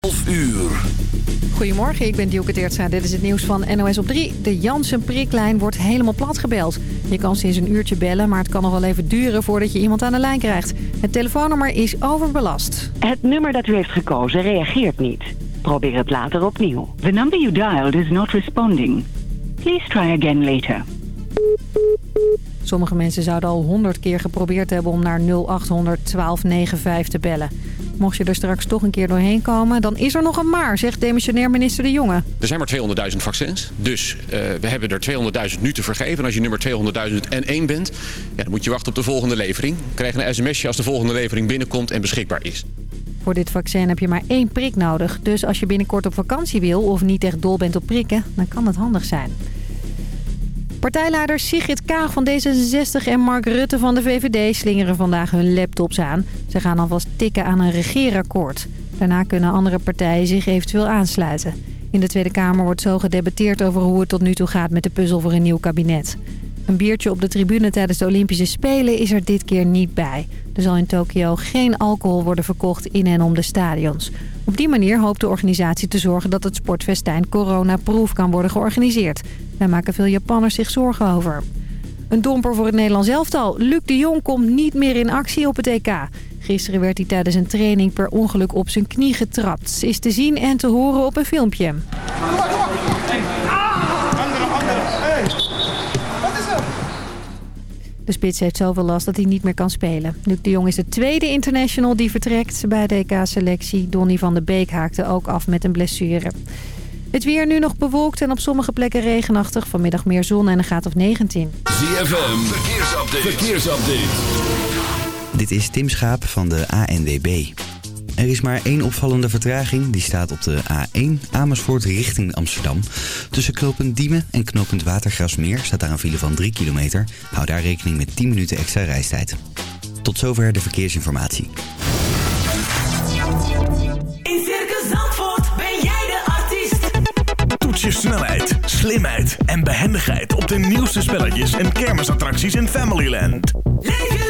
11 uur. Goedemorgen, ik ben Dielke Teertstra. Dit is het nieuws van NOS op 3. De Janssen-priklijn wordt helemaal plat gebeld. Je kan sinds een uurtje bellen, maar het kan nog wel even duren voordat je iemand aan de lijn krijgt. Het telefoonnummer is overbelast. Het nummer dat u heeft gekozen reageert niet. Probeer het later opnieuw. The number you dialed is not responding. Please try again later. Sommige mensen zouden al 100 keer geprobeerd hebben om naar 0800 1295 te bellen. Mocht je er straks toch een keer doorheen komen, dan is er nog een maar, zegt demissionair minister De Jonge. Er zijn maar 200.000 vaccins, dus uh, we hebben er 200.000 nu te vergeven. En als je nummer 200.001 bent, ja, dan moet je wachten op de volgende levering. Krijg een sms'je als de volgende levering binnenkomt en beschikbaar is. Voor dit vaccin heb je maar één prik nodig. Dus als je binnenkort op vakantie wil of niet echt dol bent op prikken, dan kan het handig zijn. Partijleiders Sigrid Kaag van D66 en Mark Rutte van de VVD slingeren vandaag hun laptops aan. Ze gaan alvast tikken aan een regeerakkoord. Daarna kunnen andere partijen zich eventueel aansluiten. In de Tweede Kamer wordt zo gedebatteerd over hoe het tot nu toe gaat met de puzzel voor een nieuw kabinet. Een biertje op de tribune tijdens de Olympische Spelen is er dit keer niet bij. Er zal in Tokio geen alcohol worden verkocht in en om de stadions. Op die manier hoopt de organisatie te zorgen dat het sportfestijn coronaproof kan worden georganiseerd. Daar maken veel Japanners zich zorgen over. Een domper voor het Nederlands elftal. Luc de Jong komt niet meer in actie op het EK. Gisteren werd hij tijdens een training per ongeluk op zijn knie getrapt. Is te zien en te horen op een filmpje. De spits heeft zoveel last dat hij niet meer kan spelen. Luc de Jong is de tweede international die vertrekt bij de EK-selectie. Donny van de Beek haakte ook af met een blessure. Het weer nu nog bewolkt en op sommige plekken regenachtig. Vanmiddag meer zon en een graad of 19. ZFM, verkeersupdate. verkeersupdate. Dit is Tim Schaap van de ANWB. Er is maar één opvallende vertraging. Die staat op de A1 Amersfoort richting Amsterdam. Tussen knooppunt Diemen en knooppunt Watergrasmeer staat daar een file van 3 kilometer. Hou daar rekening met 10 minuten extra reistijd. Tot zover de verkeersinformatie. In Circus Zandvoort ben jij de artiest. Toets je snelheid, slimheid en behendigheid op de nieuwste spelletjes en kermisattracties in Familyland. Leef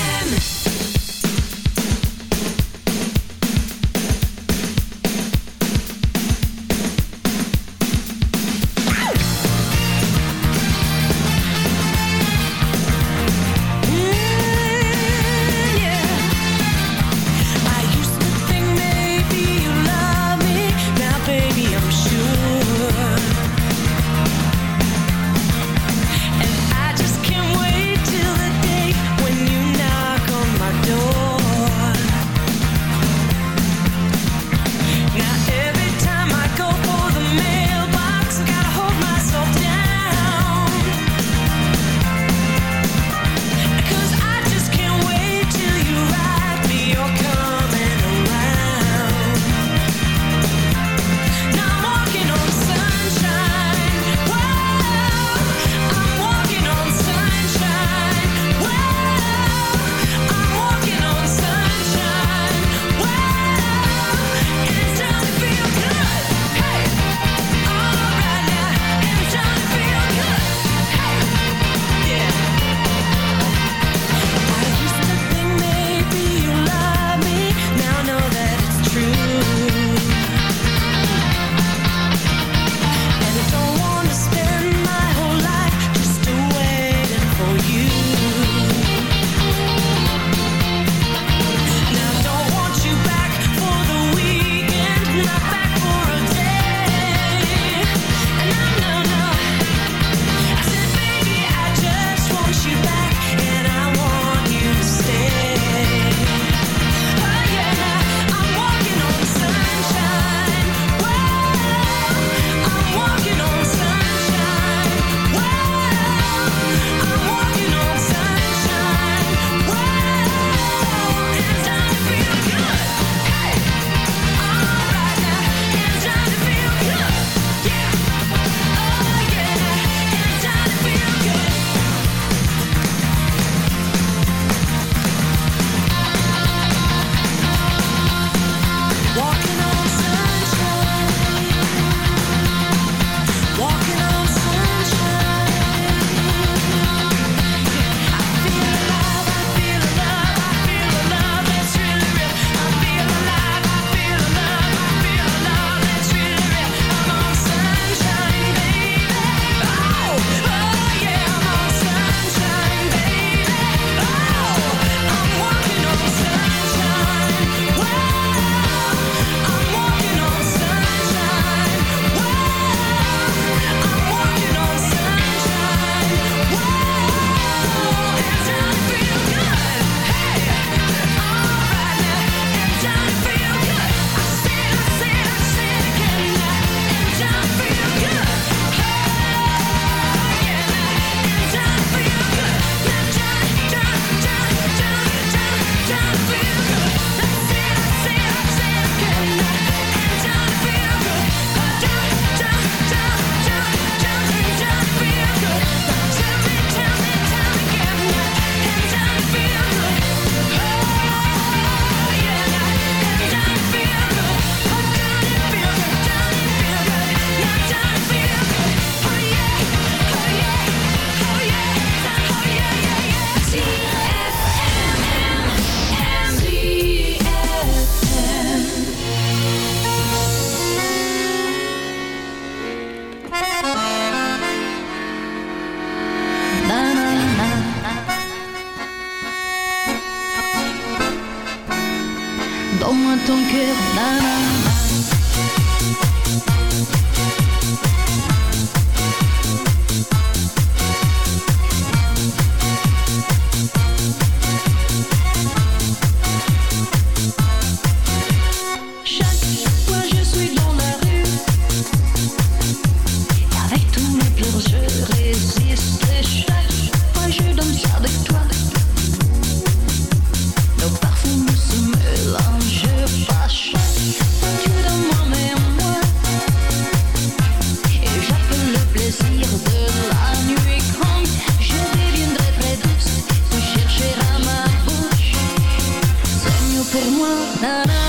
na, na.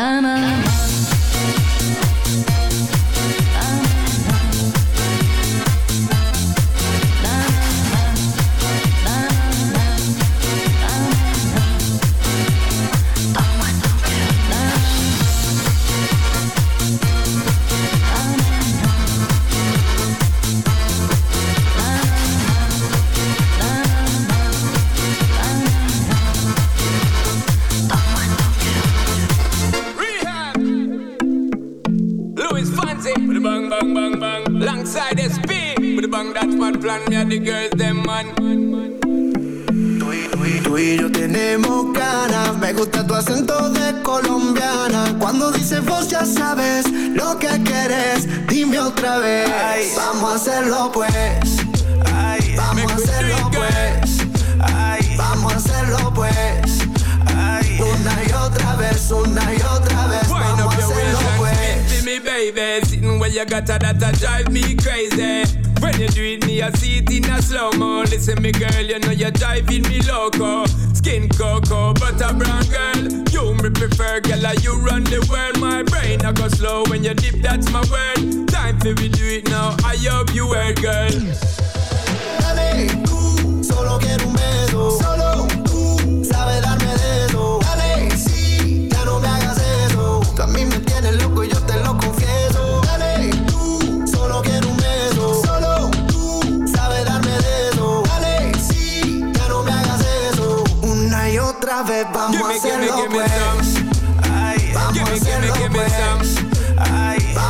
da na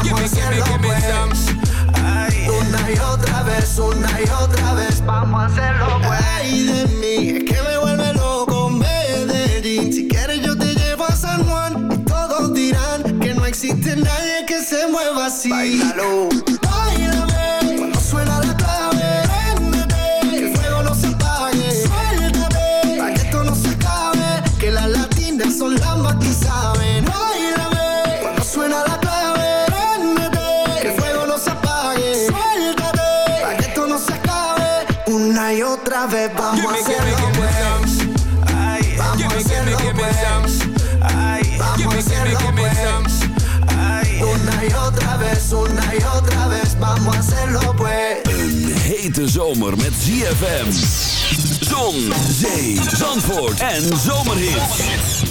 Vamos hacerlo pues. Ay. Una y otra vez, una y otra vez. Vamos a hacerlo pues. Ay de mí, es que me vuelve loco Medellín. Si quieres yo te llevo a San Juan. Y todos dirán que no existe nadie que se mueva así. Bailalo. vamos a hacerlo, give Vamos a hacerlo, give Vamos a hacerlo. Una y otra vez, una y otra vez, vamos a hacerlo, pues Een hete zomer met ZFM. Zon, zee, zandvoort en zomerhit.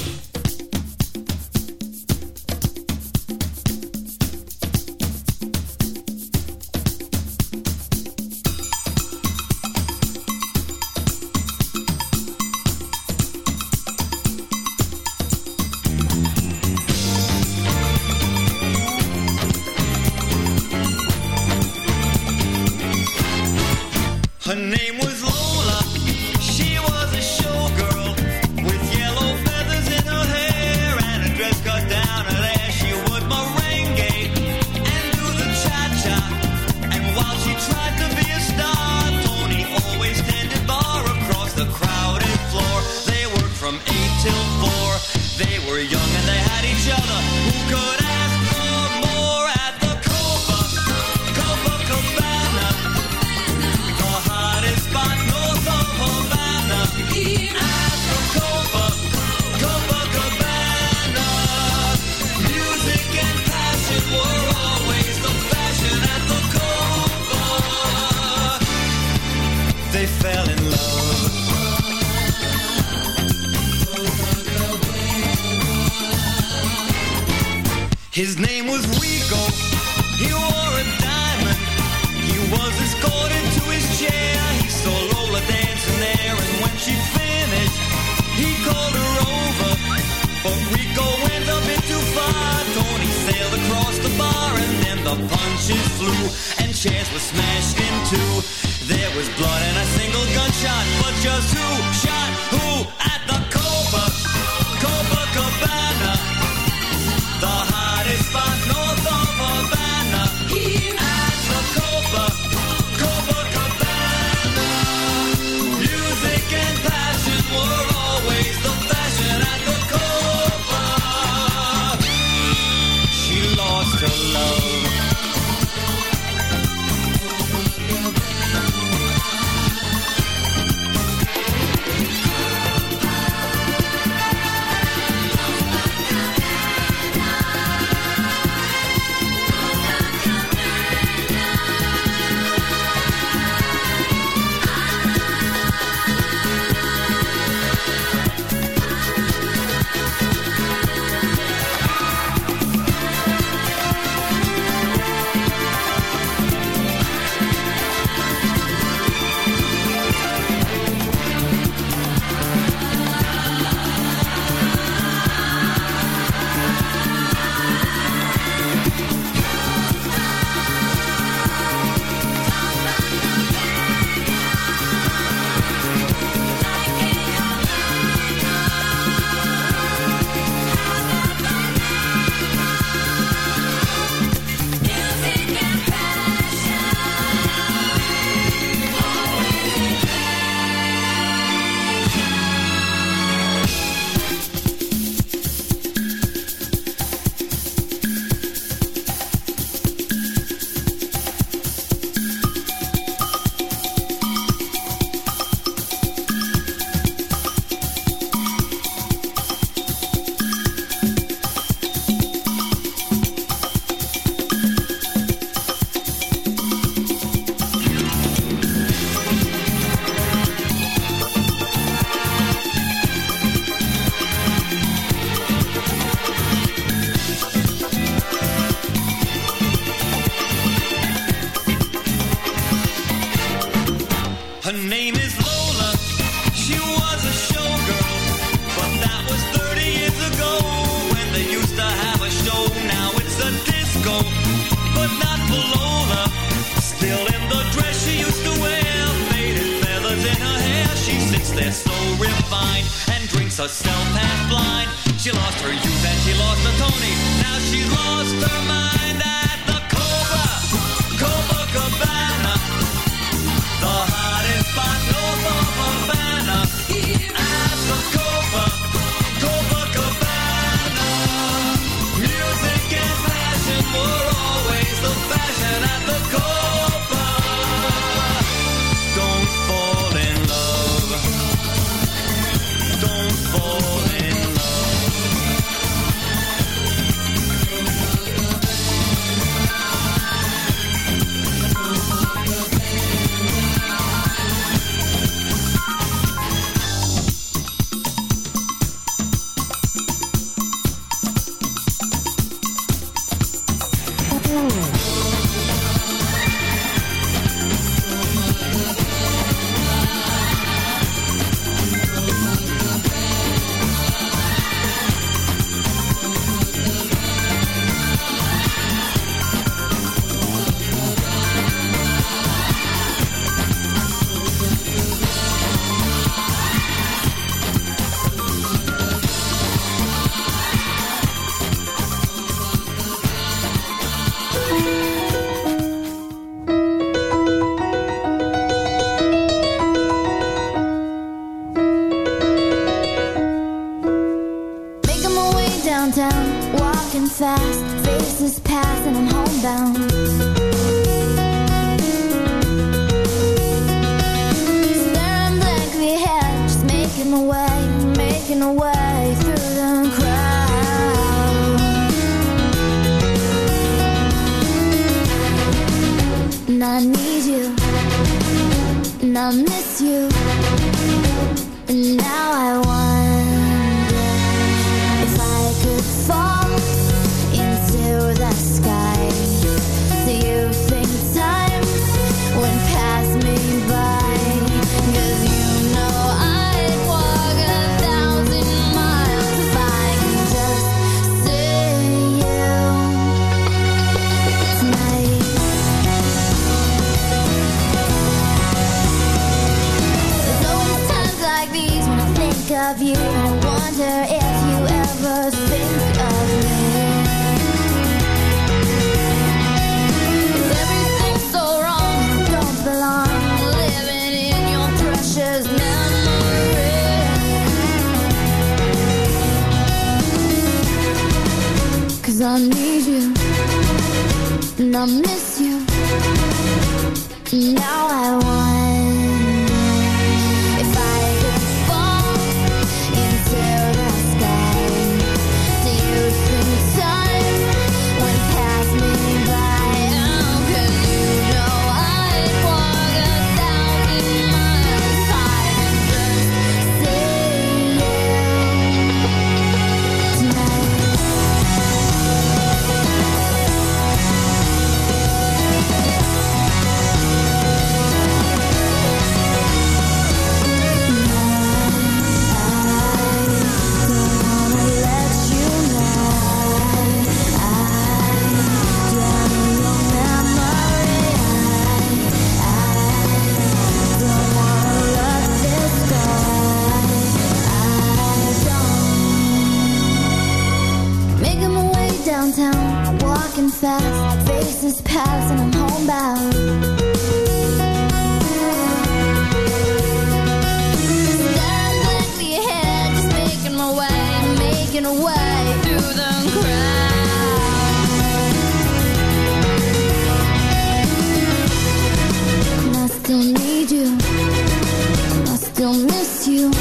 you.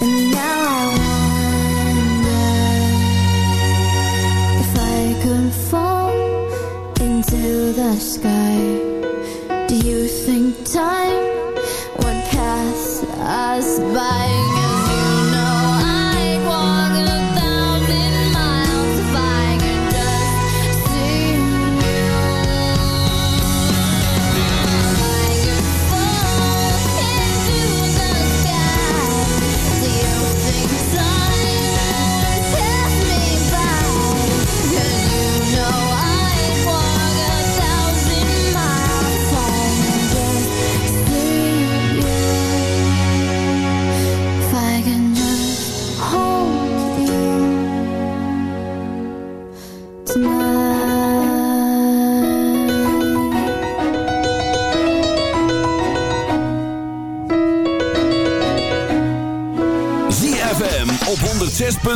And now I wonder If I could fall into the sky. Do you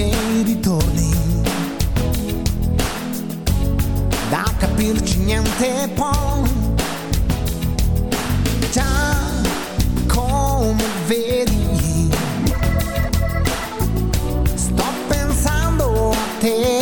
e ritorni. Da capirci niente può. Già come vedi. Sto pensando a te.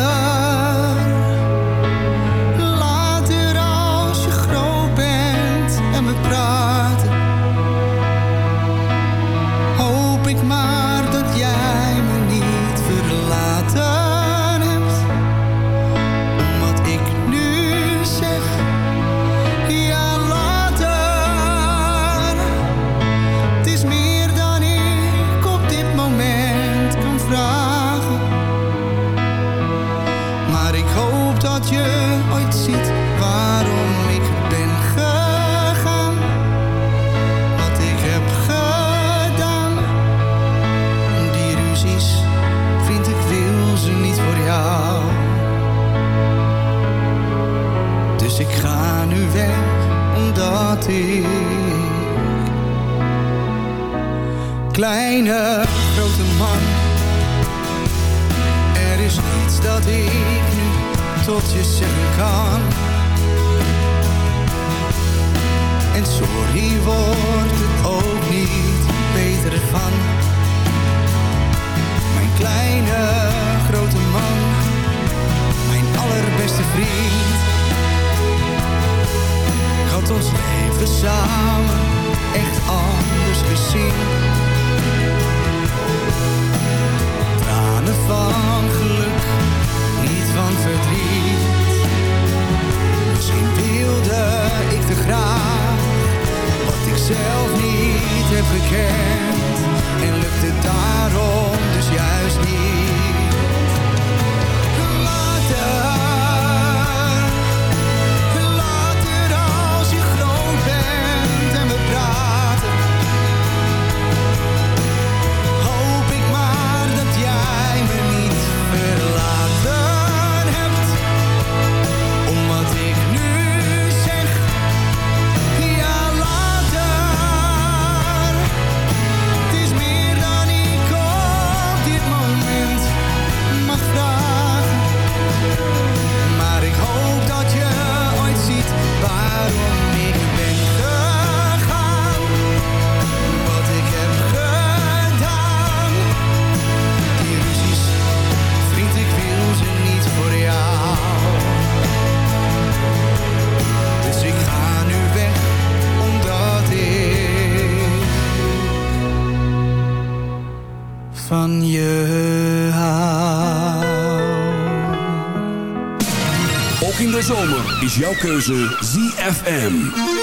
Dus ik ga nu weg, omdat ik kleine, grote man. Er is niets dat ik nu tot je zeggen kan. En sorry wordt het ook niet beter van. Mijn kleine, grote man, mijn allerbeste vriend. Had ons leven samen echt anders gezien. Tranen van geluk, niet van verdriet. Misschien wilde ik te graag wat ik zelf niet heb gekend. En lukt het daarom dus juist niet. Van je hou. Ook in de zomer is jouw keuze ZFM.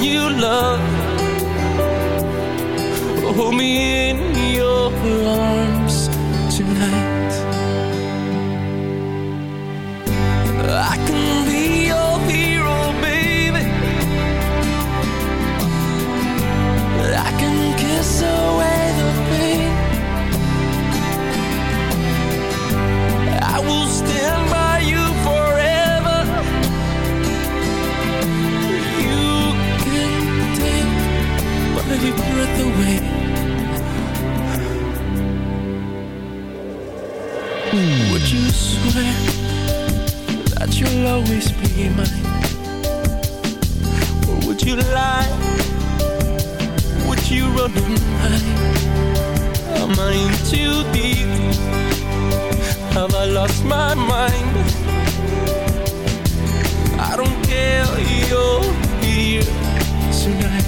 You love? Hold me in your arms Hide? Am I in too deep? Have I lost my mind? I don't care, you're here tonight.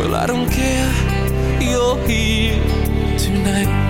Well, I don't care. You're here tonight.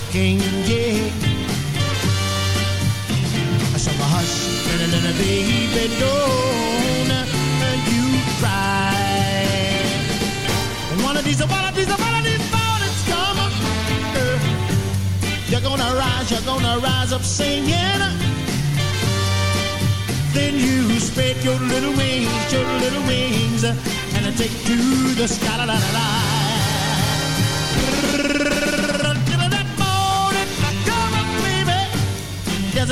Looking, yeah. So hush, little, little baby, don't you cry. One of these, one of these, one of these mornings come. You're gonna rise, you're gonna rise up singing. Then you spread your little wings, your little wings, and take to the sky. La, la, la,